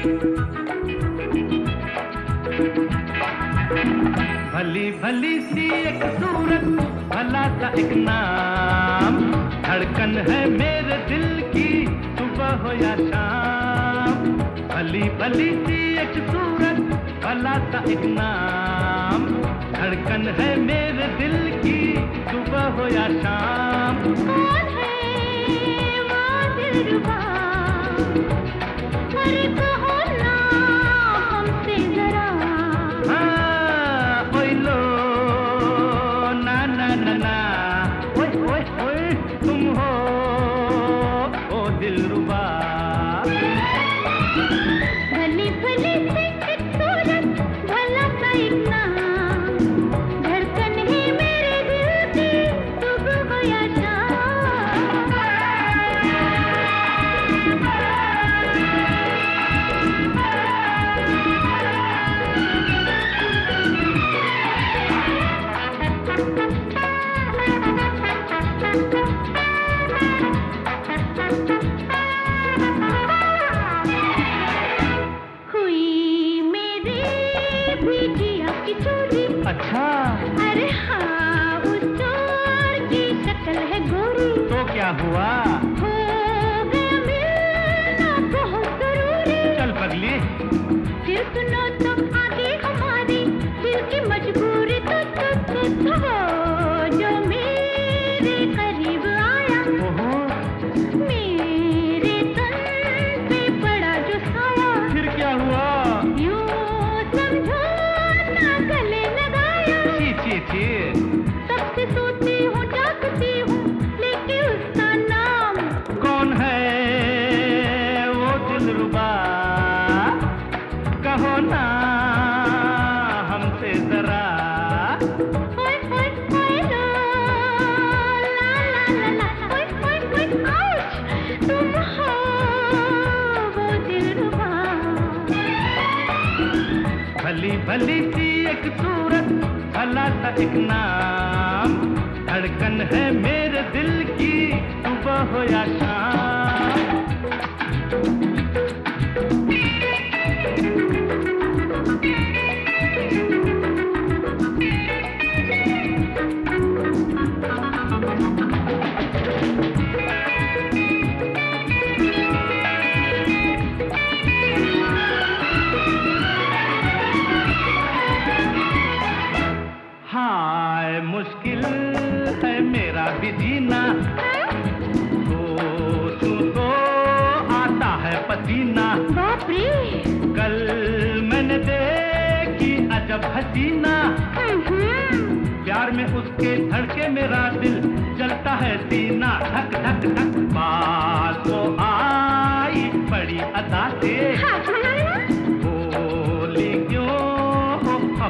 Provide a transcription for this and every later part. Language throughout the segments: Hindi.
भली भली सी एक सूरत, भला सा एक नाम। धड़कन है मेरे दिल की, सुबह हो या शाम। भली भली सी एक सूरत, भला सा एक नाम। धड़कन है मेरे दिल की, सुबह हो या शाम। की चोरी। अच्छा। अरे हाँ उस चोर की शक्ल है गोरी। तो क्या हुआ? हो गया मिलना बहुत ज़रूरी। चल पगली। भली सी एक सूरत, भला सा एक नाम। धड़कन है मेरे दिल की, सुबह हो या शाम। हाय मुश्किल है मेरा भी जीना। सोचूं तो आता है पसीना। बाप रे। कल मैंने देखी अजब हसीना। हम्म। प्यार में उसके धड़के मेरा दिल चलता है सीना धक धक धक।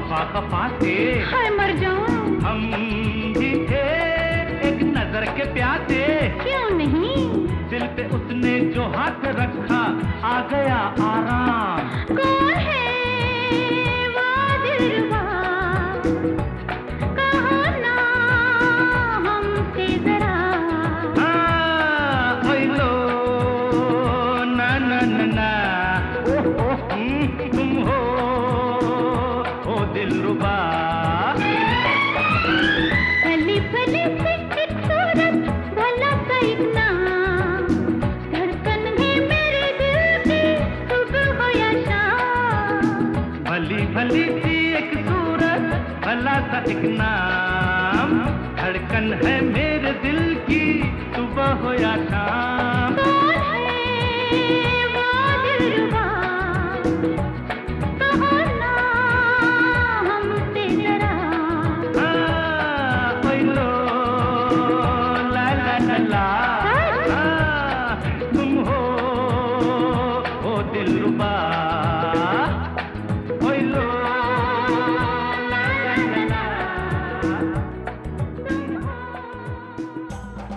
खफा खफा थे। हाय मर जाऊँ। हम भी थे एक नज़र के प्यासे। क्यों नहीं? दिल पे उसने जो हाथ रखा आ गया आराम। भली थी एक सूरत, भला सा एक नाम। धड़कन है मेरे दिल की, सुबह हो या शाम।